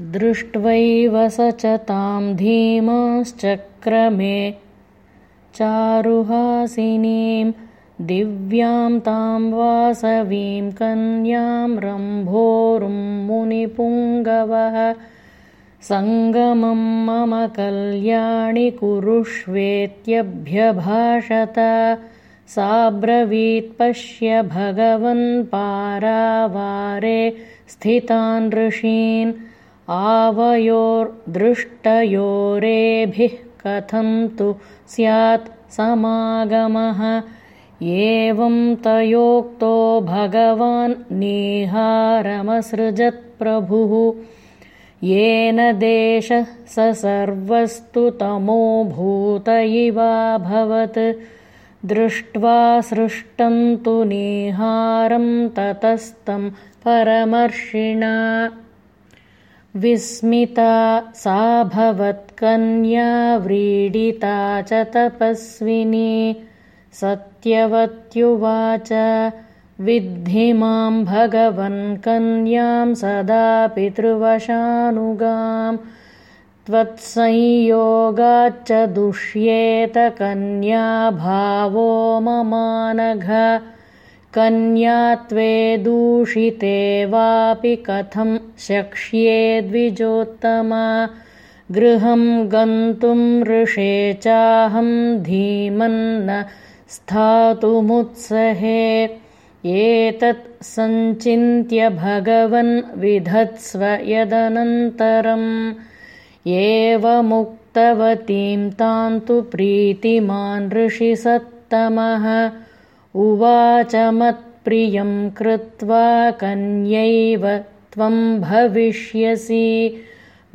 दृष्ट्वैव स च तां धीमाश्चक्रमे चारुहासिनीं दिव्यां तां वासवीं कन्यां रम्भोरुं मुनिपुङ्गवः। सङ्गमं मम कल्याणि कुरुष्वेत्यभ्यभाषत। साब्रवीत्पश्य भगवन्पारावारे स्थितान् ऋषीन् आवयोर्दृष्टयोरेभिः कथं तु स्यात् समागमः। एवं तयोक्तो भगवान् नेहारमसृजत्प्रभुः येन देशः स सर्वस्तु तमोभूत इवाभवत् दृष्ट्वा सृष्टं तु नेहारं ततस्तं परमर्षिणा विस्मिता सा भवत्कन्या व्रीडिता च तपस्विनी सत्यवत्युवाच विद्धि मां भगवन् कन्यां सदा पितृवशानुगां त्वत्संयोगाच्च दुष्येत कन्या भावो ममानघ कन्यात्वे दूषिते वापि कथं शक्ष्ये द्विजोत्तमा। गृहं गन्तुं ऋषे चाहं धीमन्न स्थातुमुत्सहे। एतत् सञ्चिन्त्य भगवन् विधत्स्व यदनन्तरम् एवमुक्तवतीं तां तु प्रीतिमान् ऋषिसत्तमः उवाच मत्प्रियं कृत्वा कन्यैव त्वं भविष्यसि।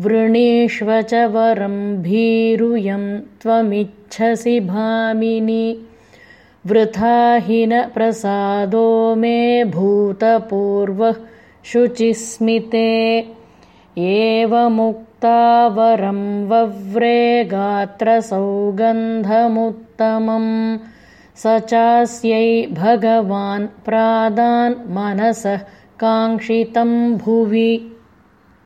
वृणीष्व च वरं भीरुयं त्वमिच्छसि भामिनि। वृथा हि न प्रसादो मे भूतपूर्वः शुचिस्मिते। एवमुक्ता वरं वव्रे गात्रसौगन्धमुत्तमम् स चास्यै भगवान् प्रादान् मनसः काङ्क्षितं भुवि